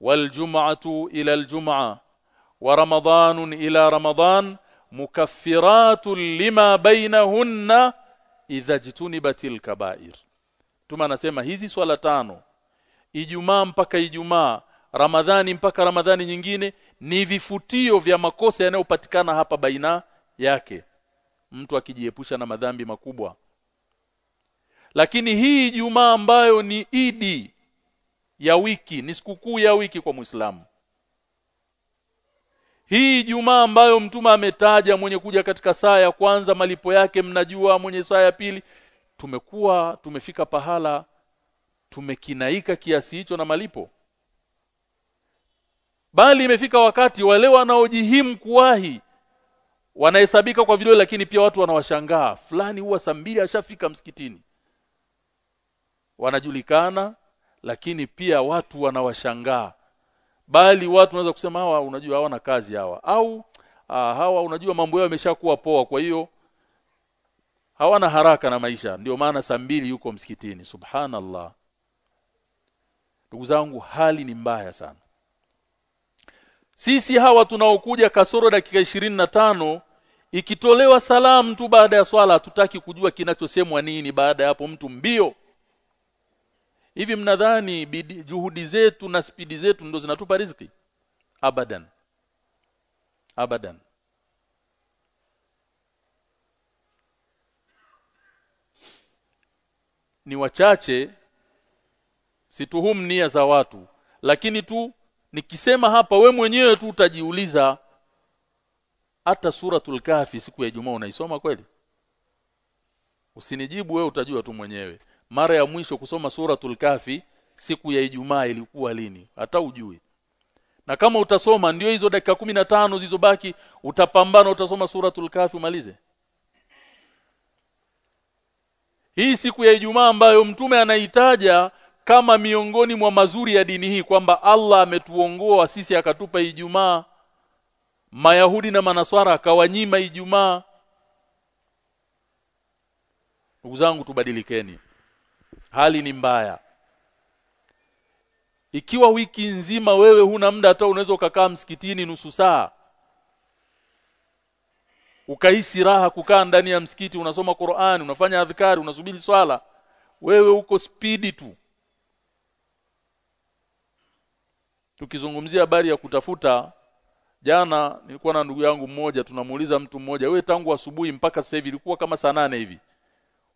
والجمعة إلى الجمعة ورمضان إلى رمضان مكفرات لما بينهن idha jitunibatil kaba'ir tuma anasema hizi swala tano. Ijumaa mpaka Ijumaa Ramadhani mpaka Ramadhani nyingine ni vifutio vya makosa yanayopatikana hapa baina yake. Mtu akijiepusha na madhambi makubwa lakini hii Ijumaa ambayo ni idi ya wiki ni sikukuu ya wiki kwa Muislamu. Hii Ijumaa ambayo mtume ametaja mwenye kuja katika saa ya kwanza malipo yake mnajua mwenye saa ya pili tumekuwa tumefika pahala tumekinaika kiasi hicho na malipo. Bali imefika wakati wale wanaojihimu kuwahi wanahesabika kwa vidole lakini pia watu wanawashangaa. Fulani huwa saa mbili ashafika msikitini wanajulikana lakini pia watu wanawashangaa. Bali watu wanaweza kusema hawa unajua hawana kazi hawa. Au aa, hawa unajua mambo yao yameshakuwa poa kwa hiyo hawana haraka na maisha. Ndio maana saa mbili yuko msikitini. Subhanallah. Ndugu zangu hali ni mbaya sana. Sisi hawa tunaokuja kasoro dakika ishirini na tano ikitolewa salamu tu baada ya swala hatutaki kujua kinachosemwa nini baada ya hapo mtu mbio hivi mnadhani juhudi zetu na spidi zetu ndo zinatupa riziki? Abadan. Abadan. Ni wachache situhum nia za watu lakini tu nikisema hapa we mwenyewe tu utajiuliza hata suratul kahfi siku ya Ijumaa unaisoma kweli? Usinijibu we utajua tu mwenyewe mara ya mwisho kusoma suratul kafi siku ya Ijumaa ilikuwa lini? Hata ujui. Na kama utasoma ndio hizo dakika kumi na tano zilizobaki utapambana utasoma suratul kafi umalize. Hii siku ya Ijumaa ambayo mtume anaitaja kama miongoni mwa mazuri ya dini hii kwamba Allah ametuongoa sisi akatupa Ijumaa Mayahudi na Manaswara akawanyima Ijumaa. Ndugu zangu tubadilikeni hali ni mbaya. Ikiwa wiki nzima wewe huna muda hata unaweza ukakaa msikitini nusu saa ukahisi raha kukaa ndani ya msikiti unasoma Qur'ani unafanya adhikari unasubiri swala wewe uko spidi tu. Tukizungumzia habari ya kutafuta jana nilikuwa na ndugu yangu mmoja tunamuuliza mtu mmoja we tangu asubuhi mpaka sasa hivi ilikuwa kama saa nane hivi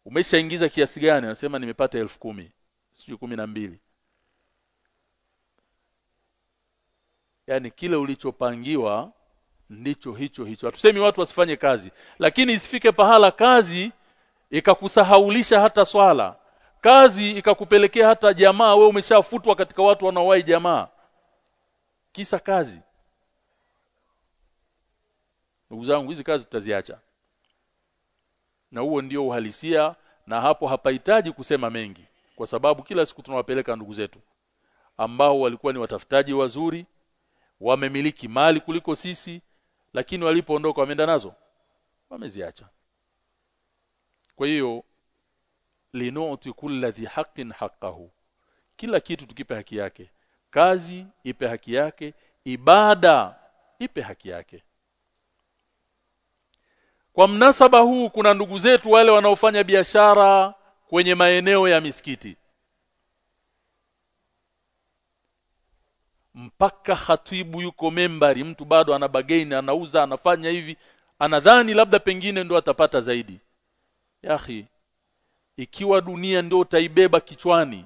umeshaingiza kiasi gani? Anasema nimepata elfu kumi. Sijui kumi na mbili. Yani kile ulichopangiwa ndicho hicho hicho. Hatusemi watu wasifanye kazi. Lakini isifike pahala kazi ikakusahaulisha hata swala. Kazi ikakupelekea hata jamaa we umeshafutwa katika watu wanaowai jamaa. Kisa kazi. Ndugu zangu hizi kazi tutaziacha na huo ndio uhalisia na hapo hapahitaji kusema mengi kwa sababu kila siku tunawapeleka ndugu zetu ambao walikuwa ni watafutaji wazuri wamemiliki mali kuliko sisi lakini walipoondoka wameenda nazo wameziacha. Kwa hiyo linu'ti kulli dhi haqqin haqqahu kila kitu tukipe haki yake kazi ipe haki yake ibada ipe haki yake kwa mnasaba huu kuna ndugu zetu wale wanaofanya biashara kwenye maeneo ya misikiti. Mpaka khatibu yuko membari mtu bado ana bagaini anauza anafanya hivi anadhani labda pengine ndo atapata zaidi. Yahi ikiwa dunia ndio utaibeba kichwani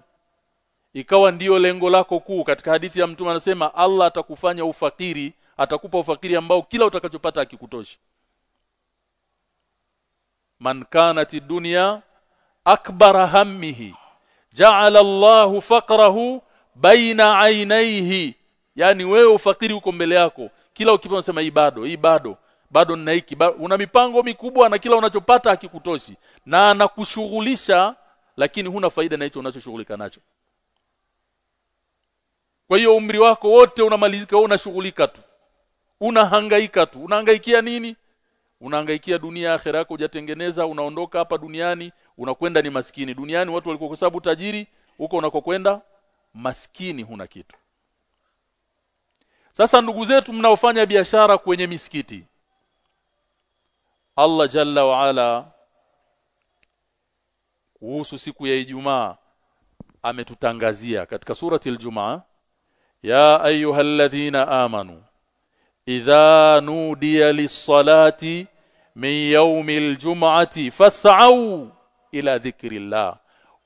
ikawa ndiyo lengo lako kuu katika hadithi ya mtume anasema Allah atakufanya ufakiri atakupa ufakiri ambao kila utakachopata akikutoshi man kanat dunya akbara hammihi ja'ala Allahu faqrahu baina ainaihi yani wewe ufakiri uko mbele yako kila ukipa unasema hii bado hii bado bado nina hiki una mipango mikubwa na kila unachopata hakikutoshi na anakushughulisha lakini huna faida na hicho unachoshughulika nacho. Kwa hiyo umri wako wote unamalizika wewe unashughulika tu unahangaika tu unahangaikia nini unahangaikia dunia akhera yako hujatengeneza unaondoka hapa duniani unakwenda ni maskini. Duniani watu sababu tajiri huko unakokwenda maskini huna kitu. Sasa ndugu zetu mnaofanya biashara kwenye misikiti Allah Jalla wa Ala kuhusu siku ya Ijumaa ametutangazia katika surati al-Jumaa ya ayyuhalladhina amanu idha nudiya lis-salati min yawmil jum'ati fas'au ila dhikrillah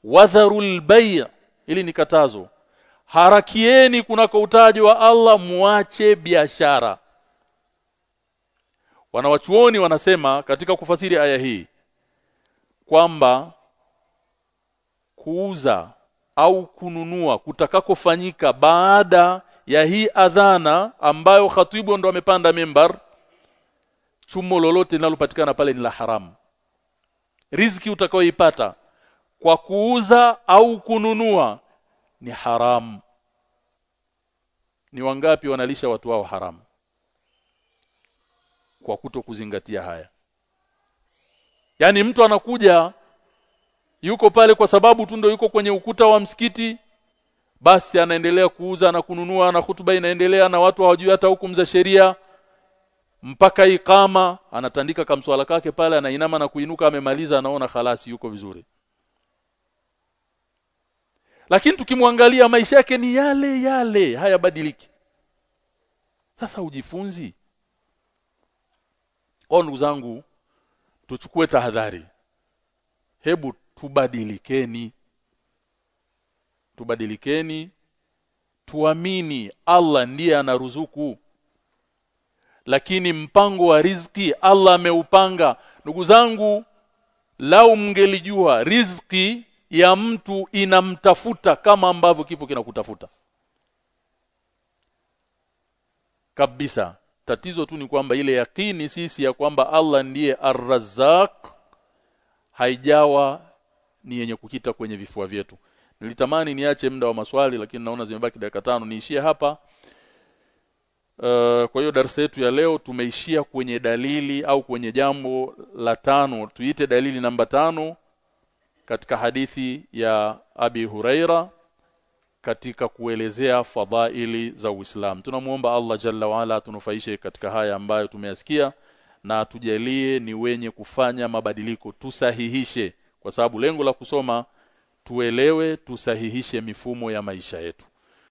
wadharul bay' ili ni katazo. Harakieni kunako utaji wa Allah muache biashara. Wanawachuoni wanasema katika kufasiri aya hii kwamba kuuza au kununua kutakakofanyika baada ya hii adhana ambayo khatibu ndo amepanda mimbar chumo lolote linalopatikana pale ni la haramu. Riziki utakayoipata kwa kuuza au kununua ni haramu ni wangapi wanalisha watu wao haramu kwa kuto kuzingatia haya? Yani mtu anakuja yuko pale kwa sababu tu ndio yuko kwenye ukuta wa msikiti basi anaendelea kuuza na kununua na hutuba inaendelea na watu hawajui hata hukumu za sheria. Mpaka ikama anatandika kamswala kake pale anainama na kuinuka amemaliza anaona halasi yuko vizuri. Lakini tukimwangalia maisha yake ni yale yale hayabadiliki. Sasa ujifunzi. Kwa ndugu zangu tuchukue tahadhari. Hebu tubadilikeni tubadilikeni. Tuamini Allah ndiye anaruzuku. Lakini mpango wa riziki Allah ameupanga. Ndugu zangu lau mngelijua riziki ya mtu inamtafuta kama ambavyo kifo kinakutafuta. Kabisa. Tatizo tu ni kwamba ile yakini sisi ya kwamba Allah ndiye Ar-Razzaq haijawa ni yenye kukita kwenye vifua vyetu nilitamani niache muda wa maswali lakini naona zimebaki dakika tano. Niishie hapa. Uh, kwa hiyo darasa yetu ya leo tumeishia kwenye dalili au kwenye jambo la tano. Tuite dalili namba tano katika hadithi ya Abi Huraira katika kuelezea fadhaili za Uislamu. Tunamuomba Allah Jalla waala tunufaishe katika haya ambayo tumeyasikia na tujalie ni wenye kufanya mabadiliko. Tusahihishe kwa sababu lengo la kusoma tuelewe tusahihishe mifumo ya maisha yetu.